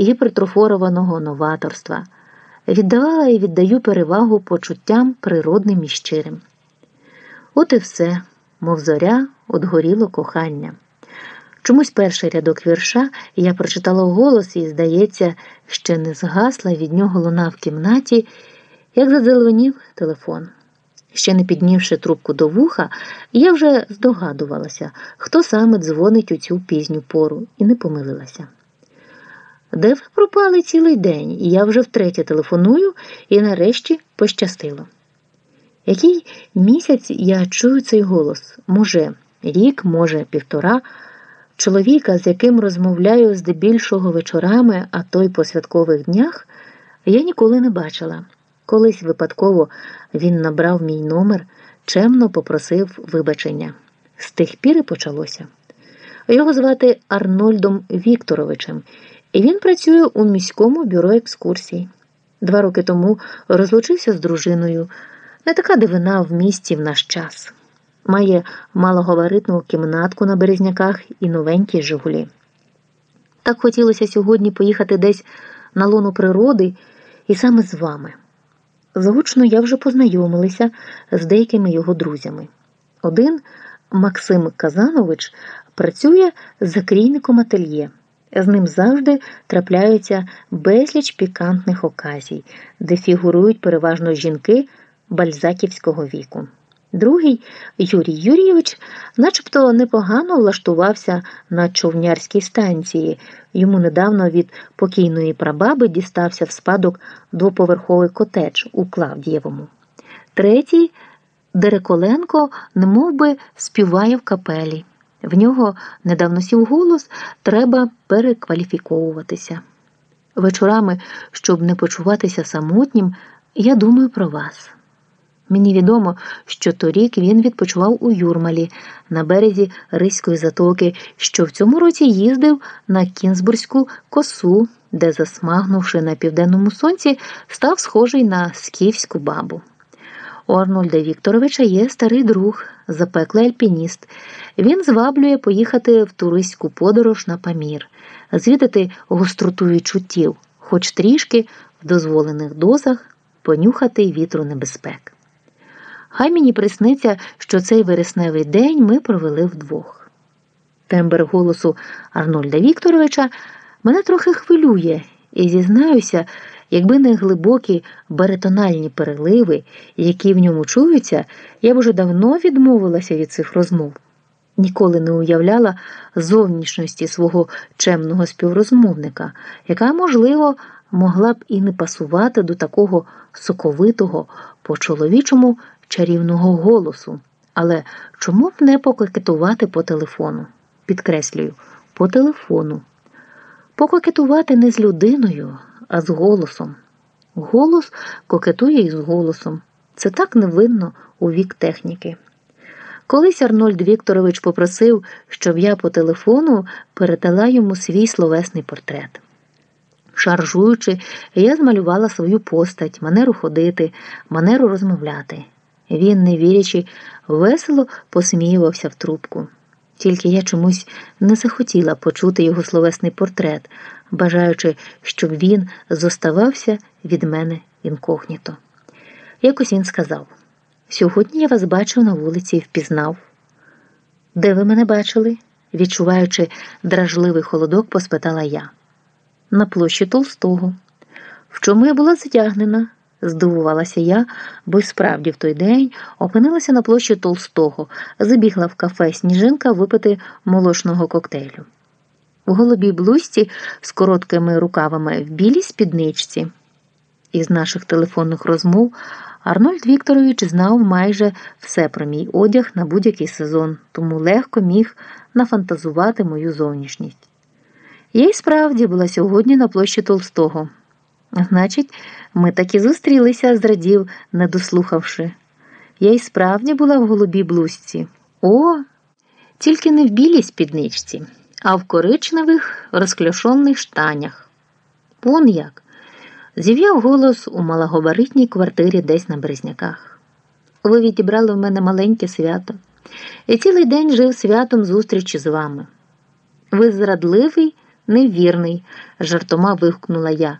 гіпертрофорованого новаторства, віддавала і віддаю перевагу почуттям природним і щирим. От і все, мов зоря, отгоріло кохання. Чомусь перший рядок вірша я прочитала вголос і, здається, ще не згасла від нього луна в кімнаті, як задзеленів телефон. Ще не піднівши трубку до вуха, я вже здогадувалася, хто саме дзвонить у цю пізню пору, і не помилилася. Де ви пропали цілий день, я вже втретє телефоную і нарешті пощастило. Який місяць я чую цей голос? Може, рік, може, півтора. Чоловіка, з яким розмовляю здебільшого вечорами, а то й по святкових днях, я ніколи не бачила. Колись випадково він набрав мій номер, чемно попросив вибачення. З тих пір і почалося. Його звати Арнольдом Вікторовичем, він працює у міському бюро екскурсій. Два роки тому розлучився з дружиною. Не така дивина в місті в наш час. Має малогабаритну кімнатку на березняках і новенькі Жигулі. Так хотілося сьогодні поїхати десь на лону природи і саме з вами. Загучно я вже познайомилася з деякими його друзями. Один Максим Казанович працює закрійником ательє. З ним завжди трапляються безліч пікантних оказій, де фігурують переважно жінки бальзаківського віку. Другий Юрій Юрійович начебто непогано влаштувався на човнярській станції. Йому недавно від покійної прабаби дістався в спадок двоповерховий котедж у Клавдієвому. Третій Дереколенко немов би співає в капелі. В нього недавно сів голос, треба перекваліфіковуватися. Вечорами, щоб не почуватися самотнім, я думаю про вас. Мені відомо, що торік він відпочивав у Юрмалі на березі Ризької затоки, що в цьому році їздив на Кінзбурзьку косу, де, засмагнувши на південному сонці, став схожий на скіфську бабу. У Арнольда Вікторовича є старий друг, запеклий альпініст. Він зваблює поїхати в туристську подорож на Памір, звідати гостроту відчуттів, хоч трішки в дозволених дозах понюхати вітру небезпек. Хай мені присниться, що цей вересневий день ми провели вдвох. Тембр голосу Арнольда Вікторовича мене трохи хвилює, і зізнаюся, якби не глибокі баритональні переливи, які в ньому чуються, я б уже давно відмовилася від цих розмов. Ніколи не уявляла зовнішності свого чемного співрозмовника, яка, можливо, могла б і не пасувати до такого соковитого, по чоловічому чарівного голосу. Але чому б не пококетувати по телефону? Підкреслюю, по телефону. Пококетувати не з людиною, а з голосом. Голос кокетує із голосом. Це так невинно у вік техніки. Колись Арнольд Вікторович попросив, щоб я по телефону передала йому свій словесний портрет. Шаржуючи, я змалювала свою постать, манеру ходити, манеру розмовляти. Він, не вірячи, весело посміювався в трубку. Тільки я чомусь не захотіла почути його словесний портрет, бажаючи, щоб він зоставався від мене інкогніто. Якось він сказав: Сьогодні я вас бачив на вулиці і впізнав. Де ви мене бачили? відчуваючи дражливий холодок, поспитала я. На площі Толстого. В чому я була затягнена? Здивувалася я, бо й справді в той день опинилася на площі Толстого, забігла в кафе Сніжинка випити молочного коктейлю. В голубій блузці з короткими рукавами в білій спідничці. Із наших телефонних розмов Арнольд Вікторович знав майже все про мій одяг на будь-який сезон, тому легко міг нафантазувати мою зовнішність. Я й справді була сьогодні на площі Толстого. Значить, ми так і зустрілися, зрадів, не дослухавши. Я й справді була в голубій блузці. О, тільки не в білій спідничці, а в коричневих розкльошонних штанях. Он як. Зів'яв голос у малогабаритній квартирі десь на Березняках. Ви відібрали в мене маленьке свято, і цілий день жив святом зустрічі з вами. Ви зрадливий невірний, жартома вигукнула я.